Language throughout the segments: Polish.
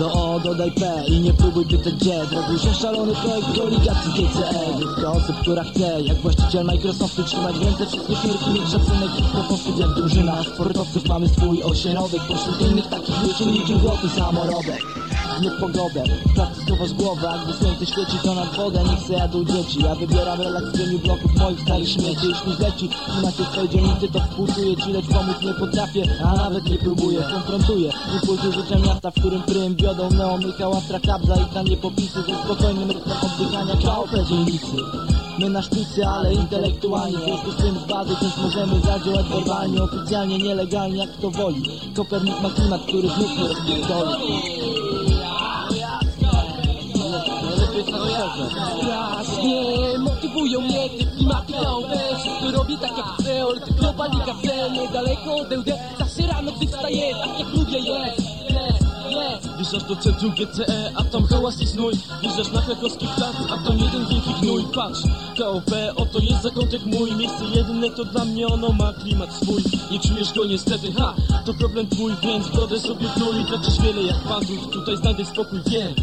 Do O dodaj P i nie próbuj pytać gdzie. Zrobił się szalony projekt koligacji TCE Grupka osób, która chce Jak właściciel Microsoftu trzymać w ręce wszystkie śmierci Mieć szacunek i sposób jak drużyna. Sportowców mamy swój ośrodek Pośród innych takich ludzi niczym złoty samorodek nie w pogodę Pracy słowo z głowy, gdy słońce świeci to nad wodę Nie chcę jadą dzieci, ja wybieram relaks w cieniu bloków moich starych śmieci. Jeśli zleci i macie swojej dzielnicy to współczuję Ci lecz pomóc nie potrafię, a nawet nie próbuję. Konfrontuję impulsy życia miasta, w którym prym wiodą Neo Michała Strakabza i tanie popisy Ze spokojnym rytmem oddychania KOP dzielnicy My na szpicy, ale intelektualnie W związku z tym z bazy, więc możemy zadziałać werbalnie Oficjalnie, nielegalnie, jak kto woli. Kopernik ma klimat, który znów nie rozpierdoli Strasznie motywują mnie te klimaty KOP Wszystko robię tak jak chcę, ale ty globali kafe Niedaleko od LD, zawsze rano gdy wstaję Tak jak lubię jest, Wjeżdżasz do centrum GCE, a tam hałas i znój Wjeżdżasz na krakowski plac, a tam jeden wielki gnój. Patrz, KOP, oto jest zakątek mój. Miejsce jedyne to dla mnie ono ma klimat swój. Nie czujesz go niestety, ha, to problem twój Więc brodę sobie krój, tracisz wiele jak bandów Tutaj znajdę spokój, wiem,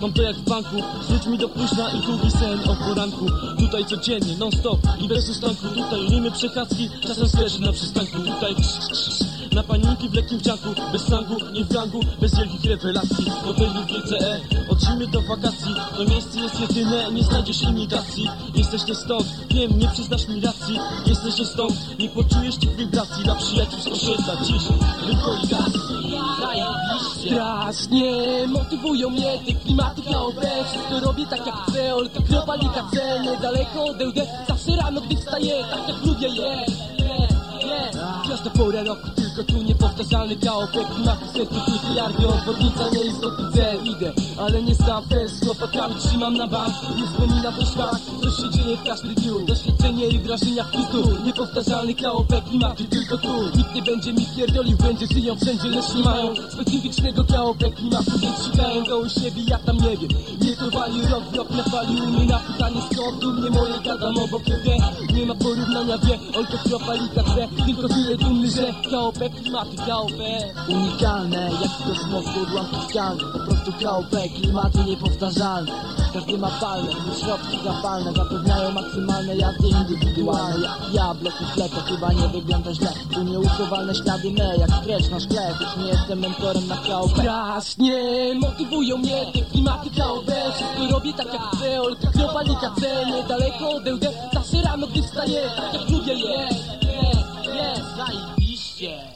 mam to jak w banku Z ludźmi do późna i długi sen o poranku. Tutaj codziennie, non stop i bez ustanku. Tutaj rymy przechadzki, czasem skreszy na przystanku. Tutaj. Na paniki w lekkim cianku, bez slangu, nie w gangu, bez wielkich rewelacji. Hoteli w GCE, od zimy do wakacji. To miejsce jest jedyne, nie znajdziesz imitacji Jesteś nie stąd, wiem, nie przyznasz mi racji. Jesteś nie stąd, nie poczujesz tych wibracji. Dla przyjaciół z osiedla dziś, Strasznie motywują mnie te klimaty KOP Wszystko robię tak jak chcę, ale tak globali KC Niedaleko od LD, zawsze rano gdy wstaję Tak jak lubię jest, Gwiazda pora roku, tylko tu niepowtarzalny KOP Klimaty sercu plus miliardy, obwodnica nie jest widzę Idę, ale nie sam też z chłopakami trzymam na bank. Nie wspominam o szwach, się dzieje w każdy dniu. Doświadczenie i wrażenia pistu Niepowtarzalny KOP, klimaty tylko tu. Nikt nie będzie mi pierdolił, będzie żyją wszędzie, lecz nie mają specyficznego KOP klimatu Więc szukają u siebie, ja tam nie wiem. Nie to wali rok rok, napalił mnie na pytanie skąd u mnie moje gadam obok wie Nie ma porównania, wie, ojko kropalika C Tylko tyle dumny, że KOP klimaty, KOP Unikalne, jak w kosmosu odłamki skalne Po prostu KOP, klimaty niepowtarzalne Każdy ma palne, środki zapalne Zapewniają maksymalne jazdy indywidualne. Jak ja, bloku tle, to chyba nie wygląda źle. Tu nieusuwalne ślady me, jak strecz na szkle. Choć nie jestem mentorem na KOP Strasznie motywują mnie te klimaty KOP Wszystko robię tak jak chcę, ale tak globali KC Niedaleko od LD, zawsze rano gdy wstaję Tak jak lubię jest, jest, jest Zajebiście